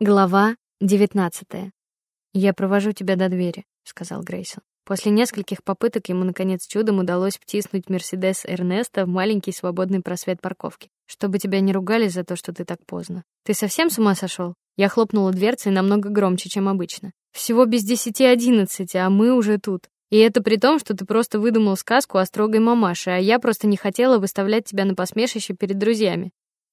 Глава 19. Я провожу тебя до двери, сказал Грейсон. После нескольких попыток ему наконец чудом удалось втиснуть Мерседес Эрнеста в маленький свободный просвет парковки. Чтобы тебя не ругали за то, что ты так поздно. Ты совсем с ума сошел? Я хлопнула дверцей намного громче, чем обычно. Всего без десяти одиннадцати, а мы уже тут. И это при том, что ты просто выдумал сказку о строгой мамаше, а я просто не хотела выставлять тебя на посмешище перед друзьями.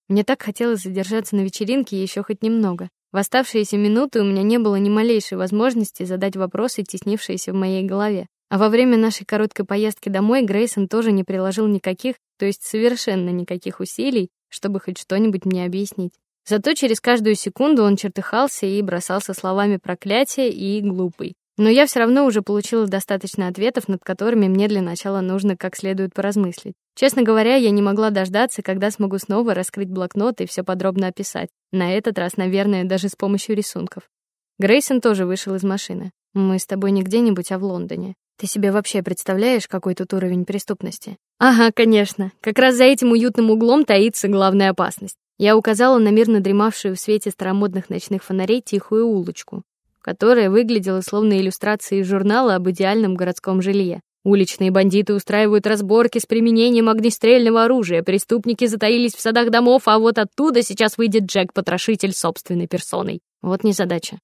Мне так хотелось задержаться на вечеринке еще хоть немного. В оставшиеся минуты у меня не было ни малейшей возможности задать вопросы, теснившиеся в моей голове. А во время нашей короткой поездки домой Грейсон тоже не приложил никаких, то есть совершенно никаких усилий, чтобы хоть что-нибудь мне объяснить. Зато через каждую секунду он чертыхался и бросался словами проклятия и глупый. Но я все равно уже получила достаточно ответов, над которыми мне для начала нужно как следует поразмыслить. Честно говоря, я не могла дождаться, когда смогу снова раскрыть блокнот и все подробно описать. На этот раз, наверное, даже с помощью рисунков. Грейсон тоже вышел из машины. Мы с тобой не где-нибудь, а в Лондоне. Ты себе вообще представляешь, какой тут уровень преступности? Ага, конечно. Как раз за этим уютным углом таится главная опасность. Я указала на мирно дремавшую в свете старомодных ночных фонарей тихую улочку которая выглядела словно иллюстрация из журнала об идеальном городском жилье. Уличные бандиты устраивают разборки с применением огнестрельного оружия, преступники затаились в садах домов, а вот оттуда сейчас выйдет Джек-потрошитель собственной персоной. Вот незадача.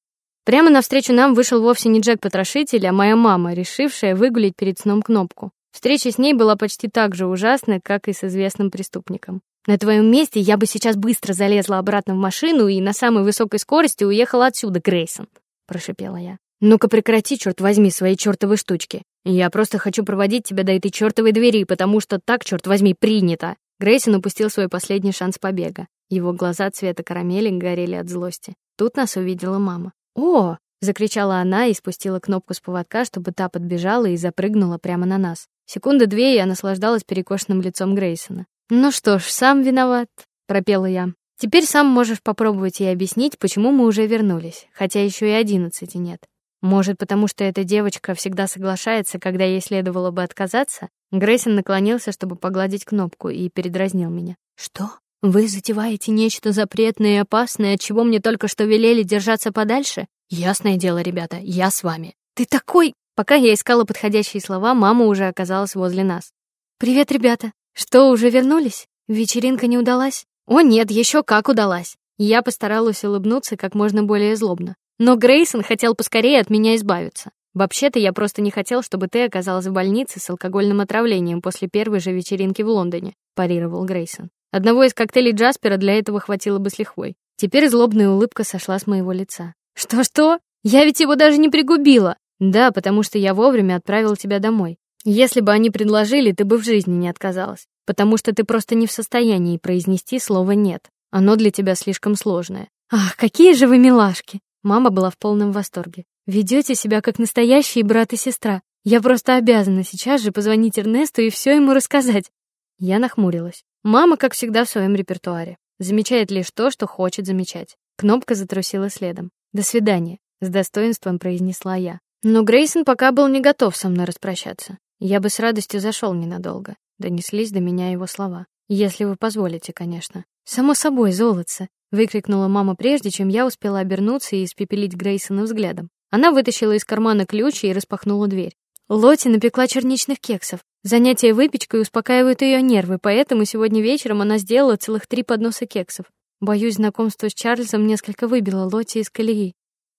Прямо навстречу нам вышел вовсе не Джек-потрошитель, а моя мама, решившая выгулить перед сном кнопку. Встреча с ней была почти так же ужасна, как и с известным преступником. На твоем месте я бы сейчас быстро залезла обратно в машину и на самой высокой скорости уехала отсюда, Грейсон прошипела я. Ну-ка прекрати, черт возьми, свои чертовы штучки. Я просто хочу проводить тебя до этой чертовой двери, потому что так, черт возьми, принято. Грейсон упустил свой последний шанс побега. Его глаза цвета карамели горели от злости. Тут нас увидела мама. "О!" закричала она и спустила кнопку с поводка, чтобы та подбежала и запрыгнула прямо на нас. Секунды две я наслаждалась перекошенным лицом Грейсона. "Ну что ж, сам виноват", пропела я. Теперь сам можешь попробовать ей объяснить, почему мы уже вернулись, хотя еще и одиннадцати нет. Может, потому что эта девочка всегда соглашается, когда ей следовало бы отказаться? Грейсон наклонился, чтобы погладить кнопку, и передразнил меня. Что? Вы затеваете нечто запретное и опасное, от чего мне только что велели держаться подальше? Ясное дело, ребята, я с вами. Ты такой. Пока я искала подходящие слова, мама уже оказалась возле нас. Привет, ребята. Что, уже вернулись? Вечеринка не удалась? О нет, еще как удалась. Я постаралась улыбнуться как можно более злобно. Но Грейсон хотел поскорее от меня избавиться. Вообще-то я просто не хотел, чтобы ты оказалась в больнице с алкогольным отравлением после первой же вечеринки в Лондоне, парировал Грейсон. Одного из коктейлей Джаспера для этого хватило бы с лихвой. Теперь злобная улыбка сошла с моего лица. Что что? Я ведь его даже не пригубила. Да, потому что я вовремя отправил тебя домой. Если бы они предложили, ты бы в жизни не отказалась потому что ты просто не в состоянии произнести слово нет. Оно для тебя слишком сложное. Ах, какие же вы милашки. Мама была в полном восторге. Ведете себя как настоящие брат и сестра. Я просто обязана сейчас же позвонить Эрнесту и все ему рассказать. Я нахмурилась. Мама, как всегда, в своем репертуаре. Замечает лишь то, что хочет замечать. Кнопка затрусила следом. До свидания, с достоинством произнесла я. Но Грейсон пока был не готов со мной распрощаться. Я бы с радостью зашел ненадолго донеслись до меня его слова. Если вы позволите, конечно. Само собой, золотце, выкрикнула мама прежде, чем я успела обернуться и испепелить Грейсона взглядом. Она вытащила из кармана ключ и распахнула дверь. Лоти напекла черничных кексов. Занятия выпечкой успокаивают ее нервы, поэтому сегодня вечером она сделала целых три подноса кексов. Боюсь, знакомство с Чарльзом несколько выбило Лоти из колеи.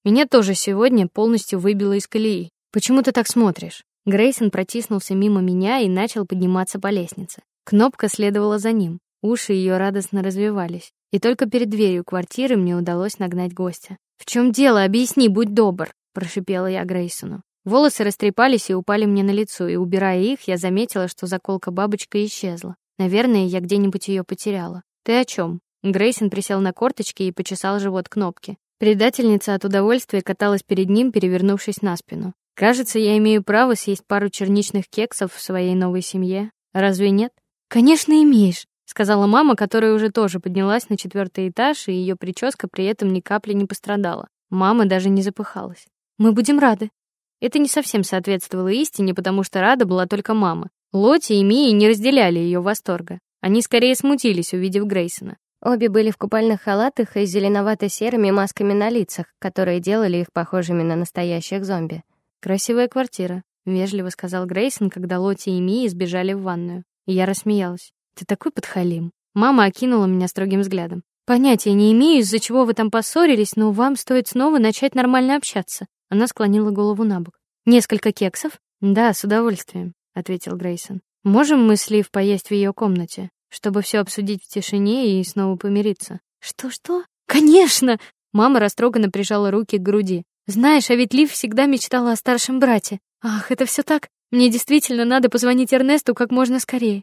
Меня тоже сегодня полностью выбило из колеи. Почему ты так смотришь? Грейсон протиснулся мимо меня и начал подниматься по лестнице. Кнопка следовала за ним. Уши ее радостно развивались, и только перед дверью квартиры мне удалось нагнать гостя. "В чем дело? Объясни, будь добр", прошипела я Грейсону. Волосы растрепались и упали мне на лицо, и убирая их, я заметила, что заколка бабочка исчезла. Наверное, я где-нибудь ее потеряла. Ты о чем? Грейсон присел на корточки и почесал живот кнопки. Предательница от удовольствия каталась перед ним, перевернувшись на спину. Кажется, я имею право съесть пару черничных кексов в своей новой семье. Разве нет? Конечно, имеешь, сказала мама, которая уже тоже поднялась на четвертый этаж, и ее прическа при этом ни капли не пострадала. Мама даже не запыхалась. Мы будем рады. Это не совсем соответствовало истине, потому что рада была только мама. Лоти и Мия не разделяли ее восторга. Они скорее смутились, увидев Грейсона. Обе были в купальных халатах и зеленовато-серыми масками на лицах, которые делали их похожими на настоящих зомби. Красивая квартира, вежливо сказал Грейсон, когда Лоти и Мия сбежали в ванную. Я рассмеялась. Ты такой подхалим. Мама окинула меня строгим взглядом. Понятия не имею, из-за чего вы там поссорились, но вам стоит снова начать нормально общаться. Она склонила голову набок. Несколько кексов? Да, с удовольствием, ответил Грейсон. Можем мы с Лив поесть в ее комнате, чтобы все обсудить в тишине и снова помириться. Что что? Конечно. Мама растроганно прижала руки к груди. Знаешь, а ведь Лив всегда мечтала о старшем брате. Ах, это все так. Мне действительно надо позвонить Эрнесту как можно скорее.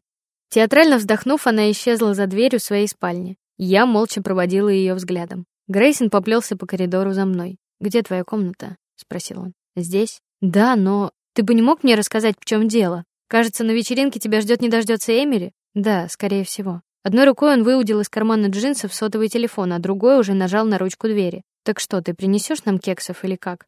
Театрально вздохнув, она исчезла за дверью своей спальни. Я молча проводила ее взглядом. Грейсон поплелся по коридору за мной. Где твоя комната? спросил он. Здесь? Да, но ты бы не мог мне рассказать, в чем дело? Кажется, на вечеринке тебя ждет не дождется Эмили. Да, скорее всего. Одной рукой он выудил из кармана джинсов сотовый телефон, а другой уже нажал на ручку двери. Так что, ты принесешь нам кексов или как?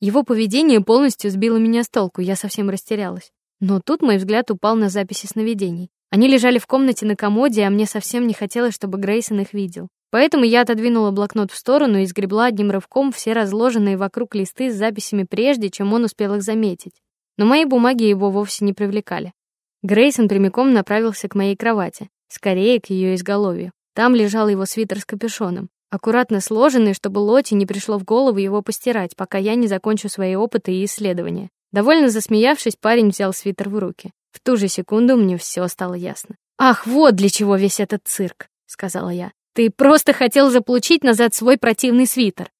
Его поведение полностью сбило меня с толку, я совсем растерялась. Но тут мой взгляд упал на записи сновидений. Они лежали в комнате на комоде, а мне совсем не хотелось, чтобы Грейсон их видел. Поэтому я отодвинула блокнот в сторону и сгребла одним рывком все разложенные вокруг листы с записями прежде, чем он успел их заметить но мои бумаги его вовсе не привлекали. Грейсон прямиком направился к моей кровати, скорее к ее изголовью. Там лежал его свитер с капюшоном, аккуратно сложенный, чтобы Лоти не пришло в голову его постирать, пока я не закончу свои опыты и исследования. Довольно засмеявшись, парень взял свитер в руки. В ту же секунду мне все стало ясно. Ах, вот для чего весь этот цирк, сказала я. Ты просто хотел заполучить назад свой противный свитер.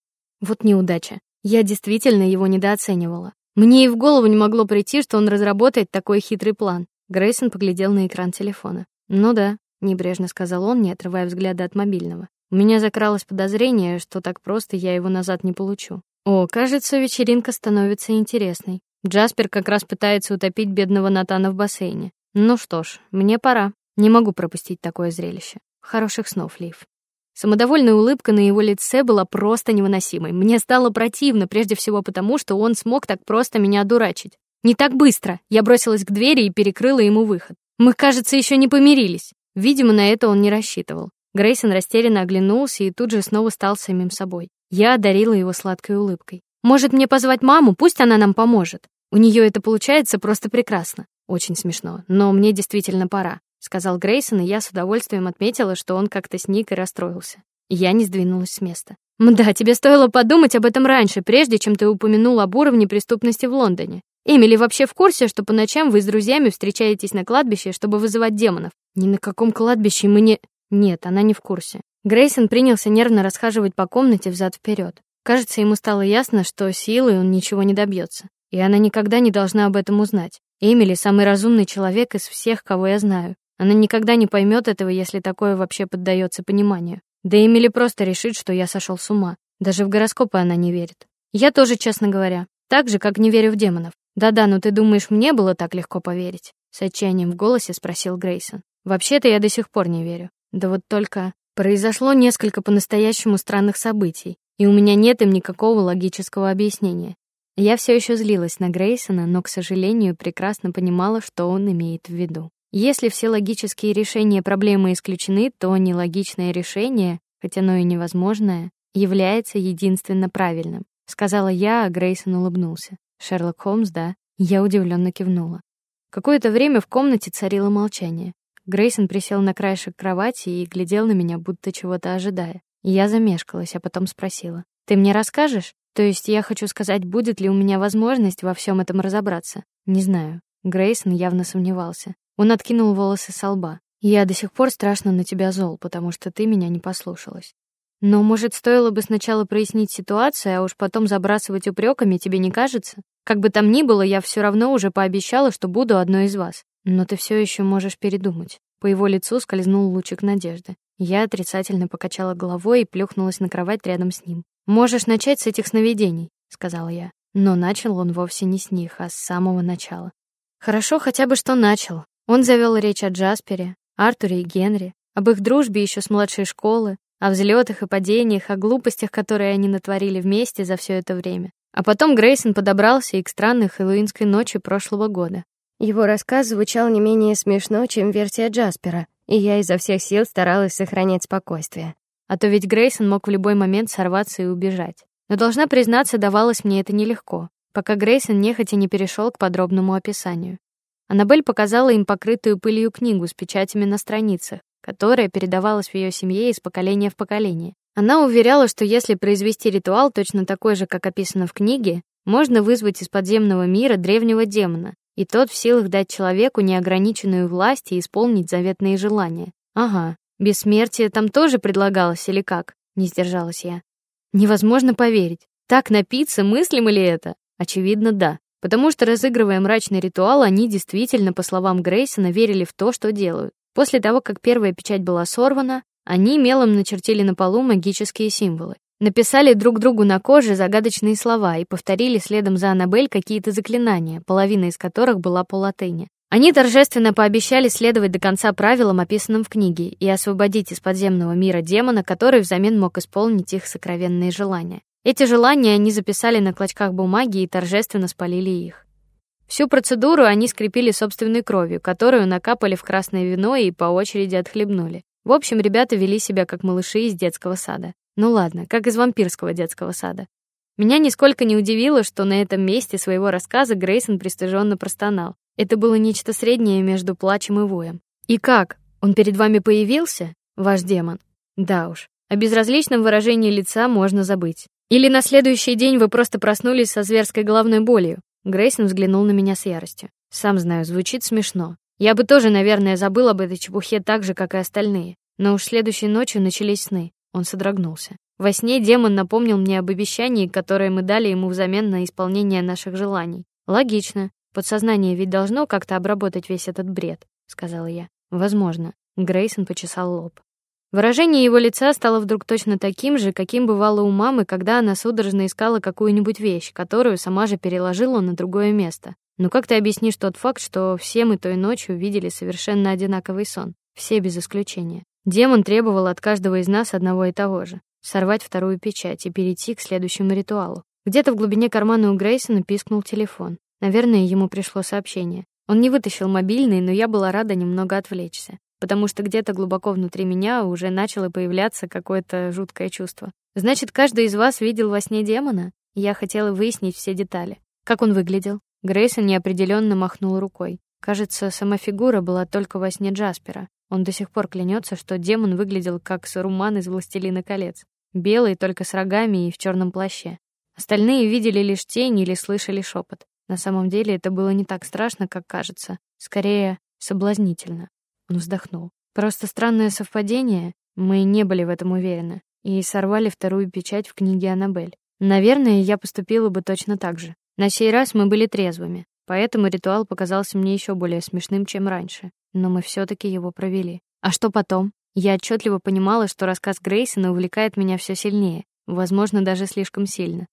Вот неудача. Я действительно его недооценивала. Мне и в голову не могло прийти, что он разработает такой хитрый план. Грейсон поглядел на экран телефона. "Ну да", небрежно сказал он, не отрывая взгляда от мобильного. У меня закралось подозрение, что так просто я его назад не получу. О, кажется, вечеринка становится интересной. Джаспер как раз пытается утопить бедного Натана в бассейне. Ну что ж, мне пора. Не могу пропустить такое зрелище. Хороших снов, Лив. Самодовольная улыбка на его лице была просто невыносимой. Мне стало противно, прежде всего потому, что он смог так просто меня одурачить. Не так быстро. Я бросилась к двери и перекрыла ему выход. Мы, кажется, еще не помирились. Видимо, на это он не рассчитывал. Грейсон растерянно оглянулся и тут же снова стал самим собой. Я одарила его сладкой улыбкой. Может, мне позвать маму, пусть она нам поможет. У нее это получается просто прекрасно. Очень смешно, но мне действительно пора сказал Грейсон, и я с удовольствием отметила, что он как-то сник и расстроился. Я не сдвинулась с места. Мда, тебе стоило подумать об этом раньше, прежде чем ты упомянул об уровне преступности в Лондоне. Эмили вообще в курсе, что по ночам вы с друзьями встречаетесь на кладбище, чтобы вызывать демонов? Ни на каком кладбище мы не Нет, она не в курсе. Грейсон принялся нервно расхаживать по комнате взад вперед. Кажется, ему стало ясно, что силой он ничего не добьется, и она никогда не должна об этом узнать. Эмили самый разумный человек из всех, кого я знаю. Она никогда не поймет этого, если такое вообще поддается пониманию. Да Эмили просто решит, что я сошел с ума. Даже в гороскопы она не верит. Я тоже, честно говоря, так же, как не верю в демонов. Да-да, но ты думаешь, мне было так легко поверить? С отчаянием в голосе спросил Грейсон. Вообще-то я до сих пор не верю. Да вот только произошло несколько по-настоящему странных событий, и у меня нет им никакого логического объяснения. Я все еще злилась на Грейсона, но, к сожалению, прекрасно понимала, что он имеет в виду. Если все логические решения проблемы исключены, то нелогичное решение, хотя оно и невозможное, является единственно правильным, сказала я, а Грейсон улыбнулся. Шерлок Холмс, да? Я удивленно кивнула. Какое-то время в комнате царило молчание. Грейсон присел на краешек кровати и глядел на меня, будто чего-то ожидая. Я замешкалась, а потом спросила: "Ты мне расскажешь? То есть я хочу сказать, будет ли у меня возможность во всем этом разобраться?" Не знаю. Грейсон явно сомневался. Он откинул волосы с лба. Я до сих пор страшно на тебя зол, потому что ты меня не послушалась. Но, может, стоило бы сначала прояснить ситуацию, а уж потом забрасывать упреками, тебе не кажется? Как бы там ни было, я все равно уже пообещала, что буду одной из вас. Но ты все еще можешь передумать. По его лицу скользнул лучик надежды. Я отрицательно покачала головой и плюхнулась на кровать рядом с ним. Можешь начать с этих сновидений, сказала я. Но начал он вовсе не с них, а с самого начала. Хорошо хотя бы что начал. Он завел речь о Джаспере, Артуре и Генри, об их дружбе еще с младшей школы, о взлетах и падениях, о глупостях, которые они натворили вместе за все это время. А потом Грейсон подобрался и к странной хэллоуинской ночи прошлого года. Его рассказ звучал не менее смешно, чем версия Джаспера, и я изо всех сил старалась сохранять спокойствие. А то ведь Грейсон мог в любой момент сорваться и убежать. Но должна признаться, давалось мне это нелегко, пока Грейсон нехотя не перешел к подробному описанию. Аннабель показала им покрытую пылью книгу с печатями на страницах, которая передавалась в ее семье из поколения в поколение. Она уверяла, что если произвести ритуал точно такой же, как описано в книге, можно вызвать из подземного мира древнего демона, и тот в силах дать человеку неограниченную власть и исполнить заветные желания. Ага, бессмертие там тоже предлагалось или как? Не сдержалась я. Невозможно поверить. Так напиться, мыслимо ли это? Очевидно, да. Потому что разыгрывая мрачный ритуал, они действительно, по словам Грейсона, верили в то, что делают. После того, как первая печать была сорвана, они мелом начертили на полу магические символы. Написали друг другу на коже загадочные слова и повторили следом за Анабель какие-то заклинания, половина из которых была по латыни. Они торжественно пообещали следовать до конца правилам, описанным в книге, и освободить из подземного мира демона, который взамен мог исполнить их сокровенные желания. Эти желания они записали на клочках бумаги и торжественно спалили их. Всю процедуру они скрепили собственной кровью, которую накапали в красное вино и по очереди отхлебнули. В общем, ребята вели себя как малыши из детского сада. Ну ладно, как из вампирского детского сада. Меня нисколько не удивило, что на этом месте своего рассказа Грейсон пристыженно простонал. Это было нечто среднее между плачем и воем. И как? Он перед вами появился, ваш демон? Да уж. О безразличном выражении лица можно забыть. Или на следующий день вы просто проснулись со зверской головной болью. Грейсон взглянул на меня с яростью. Сам знаю, звучит смешно. Я бы тоже, наверное, забыл об этой чепухе так же, как и остальные. Но уж следующей ночью начались сны. Он содрогнулся. Во сне демон напомнил мне об обещании, которое мы дали ему взамен на исполнение наших желаний. Логично. Подсознание ведь должно как-то обработать весь этот бред, сказала я. Возможно. Грейсон почесал лоб. Выражение его лица стало вдруг точно таким же, каким бывало у мамы, когда она судорожно искала какую-нибудь вещь, которую сама же переложила на другое место. Но как ты объяснишь тот факт, что все мы той ночью видели совершенно одинаковый сон, все без исключения? Демон требовал от каждого из нас одного и того же: сорвать вторую печать и перейти к следующему ритуалу. Где-то в глубине кармана у Грейсона пискнул телефон. Наверное, ему пришло сообщение. Он не вытащил мобильный, но я была рада немного отвлечься потому что где-то глубоко внутри меня уже начало появляться какое-то жуткое чувство. Значит, каждый из вас видел во сне демона? Я хотела выяснить все детали. Как он выглядел? Грейсон неопределенно махнул рукой. Кажется, сама фигура была только во сне Джаспера. Он до сих пор клянется, что демон выглядел как Саруман из Властелина колец, белый только с рогами и в черном плаще. Остальные видели лишь тень или слышали шепот. На самом деле это было не так страшно, как кажется, скорее соблазнительно. Он вздохнул. Просто странное совпадение. Мы не были в этом уверены и сорвали вторую печать в книге Анабель. Наверное, я поступила бы точно так же. На сей раз мы были трезвыми, поэтому ритуал показался мне еще более смешным, чем раньше. Но мы все таки его провели. А что потом? Я отчетливо понимала, что рассказ Грейсона увлекает меня все сильнее, возможно, даже слишком сильно.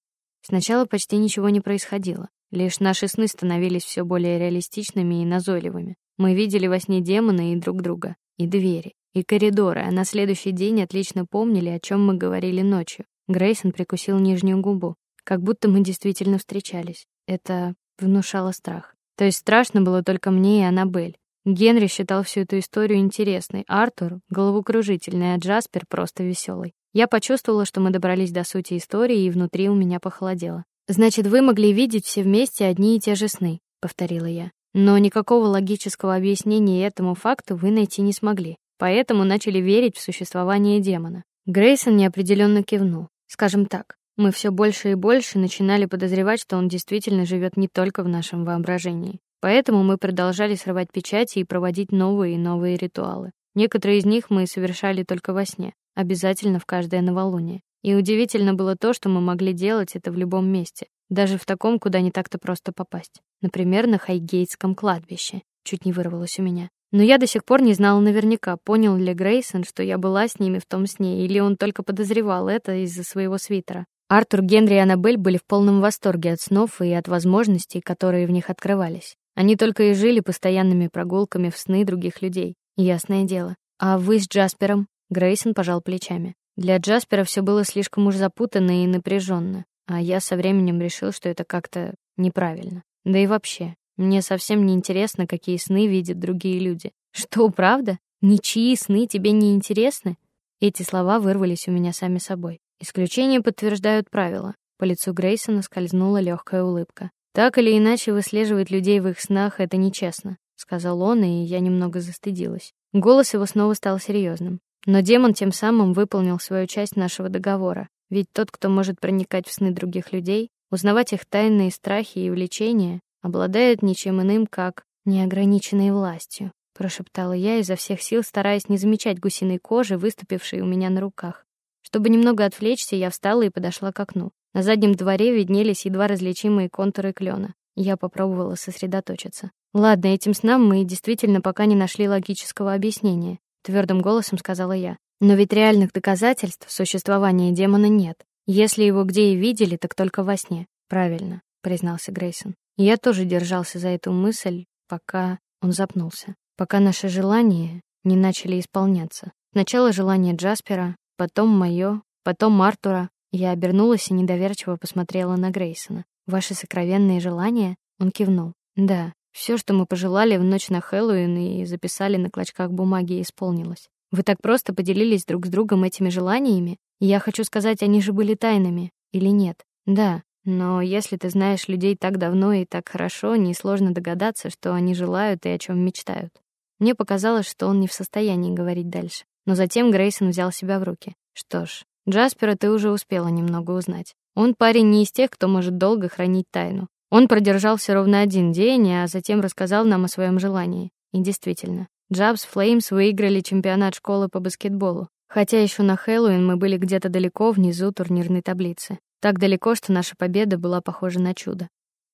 Сначала почти ничего не происходило. Лишь наши сны становились все более реалистичными и назойливыми. Мы видели во сне демона и друг друга, и двери, и коридоры, а на следующий день отлично помнили, о чем мы говорили ночью. Грейсон прикусил нижнюю губу, как будто мы действительно встречались. Это внушало страх. То есть страшно было только мне и Анабель. Генри считал всю эту историю интересной, Артур головокружительной, а Джаспер просто веселый. Я почувствовала, что мы добрались до сути истории, и внутри у меня похолодело. Значит, вы могли видеть все вместе одни и те же сны, повторила я. Но никакого логического объяснения этому факту вы найти не смогли. Поэтому начали верить в существование демона. Грейсон неопределенно кивнул. Скажем так, мы все больше и больше начинали подозревать, что он действительно живет не только в нашем воображении. Поэтому мы продолжали срывать печати и проводить новые и новые ритуалы. Некоторые из них мы совершали только во сне, обязательно в каждое новолуние. И удивительно было то, что мы могли делать это в любом месте, даже в таком, куда не так-то просто попасть. Например, на Хайгейтском кладбище. Чуть не вырвалось у меня. Но я до сих пор не знала наверняка, понял ли Грейсон, что я была с ними в том сне, или он только подозревал это из-за своего свитера. Артур, Генри и Аннабель были в полном восторге от снов и от возможностей, которые в них открывались. Они только и жили постоянными прогулками в сны других людей. Ясное дело. А вы с Джаспером? Грейсон пожал плечами. Для Джаспера все было слишком уж запутанно и напряженно а я со временем решил, что это как-то неправильно. Да и вообще, мне совсем не интересно, какие сны видят другие люди. Что, правда? Ничьи сны тебе не интересны? Эти слова вырвались у меня сами собой. Исключения подтверждают правила. По лицу Грейсона скользнула легкая улыбка. Так или иначе выслеживать людей в их снах это нечестно, сказал он, и я немного застыдилась. Голос его снова стал серьезным. Но демон тем самым выполнил свою часть нашего договора. Ведь тот, кто может проникать в сны других людей, узнавать их тайные страхи и влечения, обладает ничем иным, как неограниченной властью, прошептала я изо всех сил, стараясь не замечать гусиной кожи, выступившей у меня на руках. Чтобы немного отвлечься, я встала и подошла к окну. На заднем дворе виднелись едва различимые контуры клена. Я попробовала сосредоточиться. Ладно, этим снам мы действительно пока не нашли логического объяснения, твердым голосом сказала я. Но ведь реальных доказательств существования демона нет. Если его где и видели, так только во сне. Правильно, признался Грейсон. Я тоже держался за эту мысль, пока он запнулся, пока наши желания не начали исполняться. Сначала желание Джаспера, потом мое, потом Артура. Я обернулась и недоверчиво посмотрела на Грейсона. Ваши сокровенные желания? Он кивнул. Да, все, что мы пожелали в ночь на Хэллоуин и записали на клочках бумаги, исполнилось. Вы так просто поделились друг с другом этими желаниями? Я хочу сказать, они же были тайнами или нет? Да, но если ты знаешь людей так давно и так хорошо, несложно догадаться, что они желают и о чем мечтают. Мне показалось, что он не в состоянии говорить дальше. Но затем Грейсон взял себя в руки. Что ж, Джаспера ты уже успела немного узнать. Он парень не из тех, кто может долго хранить тайну. Он продержался ровно один день, а затем рассказал нам о своем желании. И действительно, Джабс Флеймс выиграли чемпионат школы по баскетболу, хотя еще на Хэллоуин мы были где-то далеко внизу турнирной таблицы. Так далеко, что наша победа была похожа на чудо.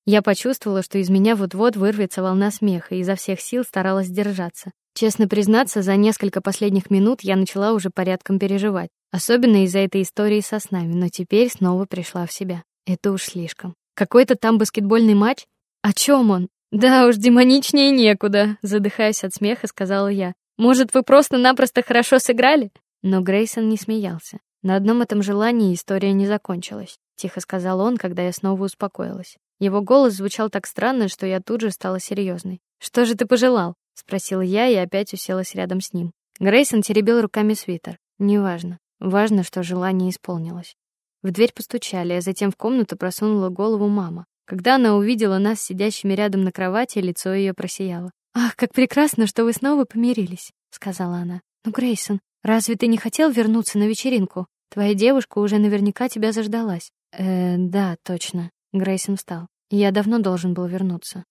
Я почувствовала, что из меня вот-вот вырвется волна смеха, и изо всех сил старалась держаться. Честно признаться, за несколько последних минут я начала уже порядком переживать, особенно из-за этой истории со снами, но теперь снова пришла в себя. Это уж слишком. Какой-то там баскетбольный матч? О чем он? Да уж, демоничнее некуда, задыхаясь от смеха, сказала я. Может, вы просто-напросто хорошо сыграли? Но Грейсон не смеялся. На одном этом желании история не закончилась, тихо сказал он, когда я снова успокоилась. Его голос звучал так странно, что я тут же стала серьезной. Что же ты пожелал? спросила я и опять уселась рядом с ним. Грейсон теребил руками свитер. Неважно, важно, что желание исполнилось. В дверь постучали, а затем в комнату просунула голову мама. Когда она увидела нас сидящими рядом на кровати, лицо ее просияло. "Ах, как прекрасно, что вы снова помирились", сказала она. "Ну, Грейсон, разве ты не хотел вернуться на вечеринку? Твоя девушка уже наверняка тебя заждалась". "Э, да, точно". Грейсон встал. "Я давно должен был вернуться".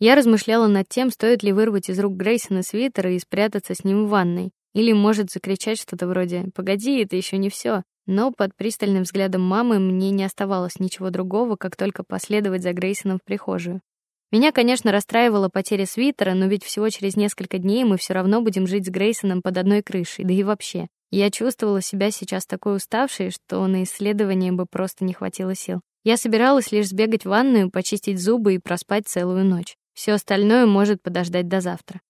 Я размышляла над тем, стоит ли вырвать из рук Грейсона свитер и спрятаться с ним в ванной, или может закричать что-то вроде: "Погоди, это еще не все. Но под пристальным взглядом мамы мне не оставалось ничего другого, как только последовать за Грейсоном в прихожую. Меня, конечно, расстраивала потеря свитера, но ведь всего через несколько дней мы все равно будем жить с Грейсоном под одной крышей, да и вообще. Я чувствовала себя сейчас такой уставшей, что на исследование бы просто не хватило сил. Я собиралась лишь сбегать в ванную, почистить зубы и проспать целую ночь. Все остальное может подождать до завтра.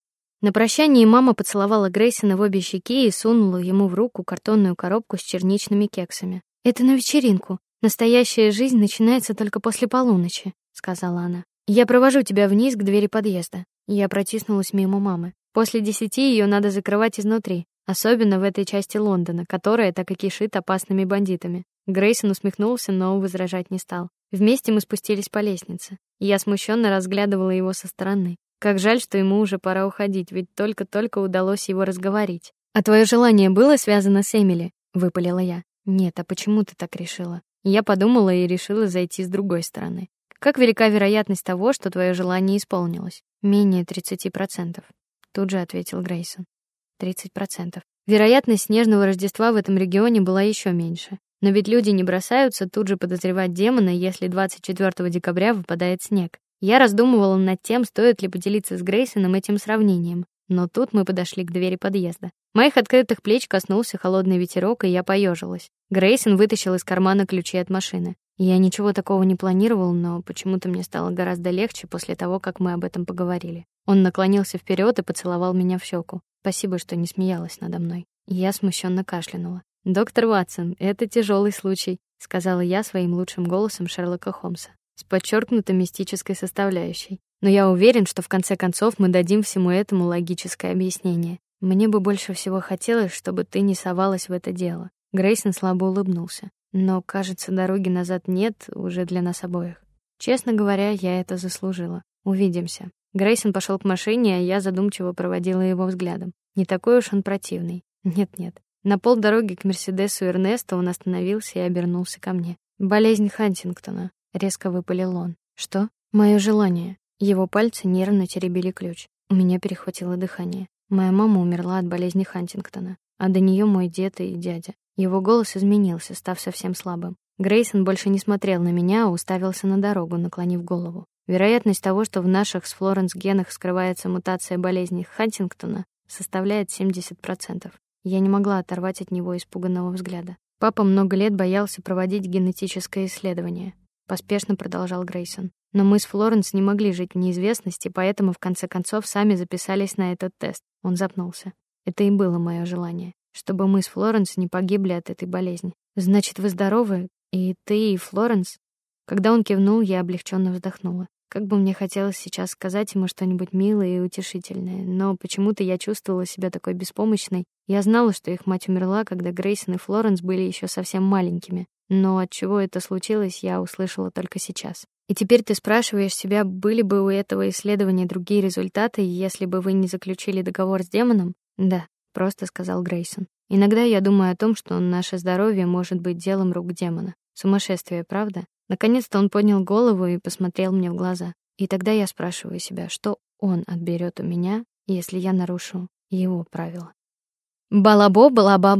На прощании мама поцеловала Грейсона в обе щеки и сунула ему в руку картонную коробку с черничными кексами. Это на вечеринку. Настоящая жизнь начинается только после полуночи, сказала она. Я провожу тебя вниз к двери подъезда. Я протиснулась мимо мамы. После десяти ее надо закрывать изнутри, особенно в этой части Лондона, которая так и кишит опасными бандитами. Грейсон усмехнулся, но возражать не стал. Вместе мы спустились по лестнице. Я смущенно разглядывала его со стороны. Как жаль, что ему уже пора уходить, ведь только-только удалось его разговорить. А твое желание было связано с Эмили? выпалила я. Нет, а почему ты так решила? Я подумала и решила зайти с другой стороны. Как велика вероятность того, что твое желание исполнилось? Менее 30%. Тут же ответил Грейсон. 30%. Вероятность снежного Рождества в этом регионе была еще меньше. Но ведь люди не бросаются тут же подозревать демона, если 24 декабря выпадает снег. Я раздумывала над тем, стоит ли поделиться с Грейсоном этим сравнением, но тут мы подошли к двери подъезда. Моих открытых плеч коснулся холодный ветерок, и я поежилась. Грейсон вытащил из кармана ключи от машины. Я ничего такого не планировал, но почему-то мне стало гораздо легче после того, как мы об этом поговорили. Он наклонился вперед и поцеловал меня в щеку. Спасибо, что не смеялась надо мной. Я смущенно кашлянула. Доктор Ватсон, это тяжелый случай, сказала я своим лучшим голосом Шерлока Холмса с подчеркнуто мистической составляющей. Но я уверен, что в конце концов мы дадим всему этому логическое объяснение. Мне бы больше всего хотелось, чтобы ты не совалась в это дело. Грейсон слабо улыбнулся. Но, кажется, дороги назад нет уже для нас обоих. Честно говоря, я это заслужила. Увидимся. Грейсон пошел к машине, а я задумчиво проводила его взглядом. Не такой уж он противный. Нет-нет. На полдороги к Мерседесу Эрнеста он остановился и обернулся ко мне. Болезнь Хантингтона, резко выпалил он. Что? Мое желание. Его пальцы нервно теребили ключ. У меня перехватило дыхание. Моя мама умерла от болезни Хантингтона, а до нее мой дед и дядя. Его голос изменился, став совсем слабым. Грейсон больше не смотрел на меня, а уставился на дорогу, наклонив голову. Вероятность того, что в наших с Флоренс генах скрывается мутация болезни Хантингтона, составляет 70%. Я не могла оторвать от него испуганного взгляда. Папа много лет боялся проводить генетическое исследование, поспешно продолжал Грейсон. Но мы с Флоренс не могли жить в неизвестности, поэтому в конце концов сами записались на этот тест. Он запнулся. Это и было мое желание, чтобы мы с Флоренс не погибли от этой болезни. Значит, вы здоровы, и ты, и Флоренс? Когда он кивнул, я облегченно вздохнула. Как бы мне хотелось сейчас сказать ему что-нибудь милое и утешительное, но почему-то я чувствовала себя такой беспомощной. Я знала, что их мать умерла, когда Грейсон и Флоренс были еще совсем маленькими, но от чего это случилось, я услышала только сейчас. И теперь ты спрашиваешь себя, были бы у этого исследования другие результаты, если бы вы не заключили договор с демоном? Да, просто сказал Грейсон. Иногда я думаю о том, что наше здоровье может быть делом рук демона. Сумасшествие, правда? Наконец-то он поднял голову и посмотрел мне в глаза. И тогда я спрашиваю себя, что он отберет у меня, если я нарушу его правила. Балабо балаба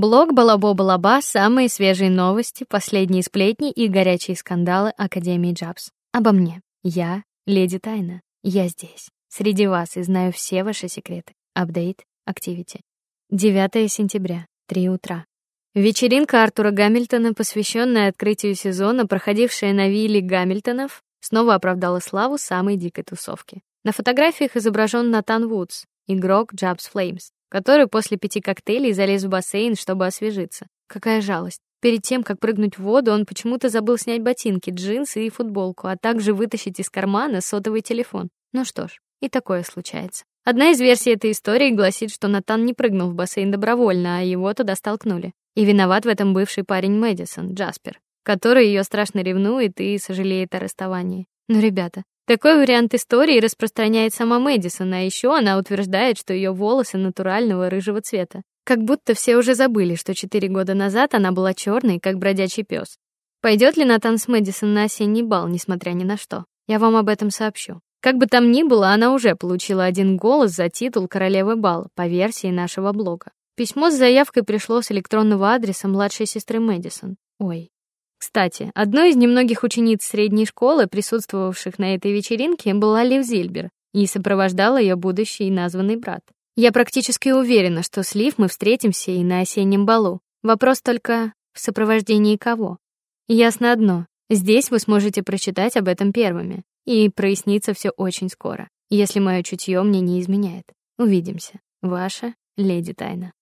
блог. Блог Балабо балаба самые свежие новости, последние сплетни и горячие скандалы Академии Джабс. Обо мне. Я леди Тайна. Я здесь, среди вас и знаю все ваши секреты. Апдейт, активити. 9 сентября, 3 утра. Вечеринка Артура Гамильтона, посвященная открытию сезона, проходившая на вилле Гамильтонов, снова оправдала славу самой дикой тусовки. На фотографиях изображен Натан Вудс, игрок Jabs Flames, который после пяти коктейлей залез в бассейн, чтобы освежиться. Какая жалость. Перед тем, как прыгнуть в воду, он почему-то забыл снять ботинки, джинсы и футболку, а также вытащить из кармана сотовый телефон. Ну что ж, и такое случается. Одна из версий этой истории гласит, что Натан не прыгнул в бассейн добровольно, а его туда столкнули. И виноват в этом бывший парень Мэдисон, Джаспер, который ее страшно ревнует и сожалеет о расставании. Но, ребята, такой вариант истории распространяет сама Мэдисон, а еще она утверждает, что ее волосы натурального рыжего цвета. Как будто все уже забыли, что четыре года назад она была черной, как бродячий пес. Пойдет ли Натан с Мэдисон на осенний бал, несмотря ни на что? Я вам об этом сообщу. Как бы там ни было, она уже получила один голос за титул королевы бала по версии нашего блога. Письмо с заявкой пришло с электронного адреса младшей сестры Мэдисон. Ой. Кстати, одной из немногих учениц средней школы, присутствовавших на этой вечеринке, была Лив Зильбер, и сопровождал ее будущий названный брат. Я практически уверена, что с Лив мы встретимся и на осеннем балу. Вопрос только в сопровождении кого. Ясно одно: здесь вы сможете прочитать об этом первыми, и прояснится все очень скоро, если мое чутье мне не изменяет. Увидимся. Ваша леди Тайна.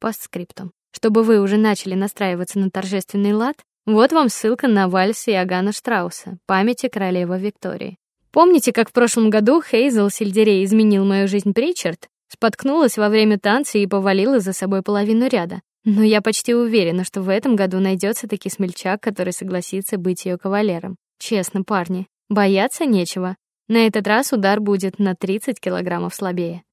Постскриптум. Чтобы вы уже начали настраиваться на торжественный лад, вот вам ссылка на вальс Иоганна Штрауса «Памяти королевы Виктории». Помните, как в прошлом году Хейзел Сельдерей изменил мою жизнь Причард? Споткнулась во время танца и повалила за собой половину ряда. Но я почти уверена, что в этом году найдется таки смельчак, который согласится быть ее кавалером. Честно, парни, бояться нечего. На этот раз удар будет на 30 килограммов слабее.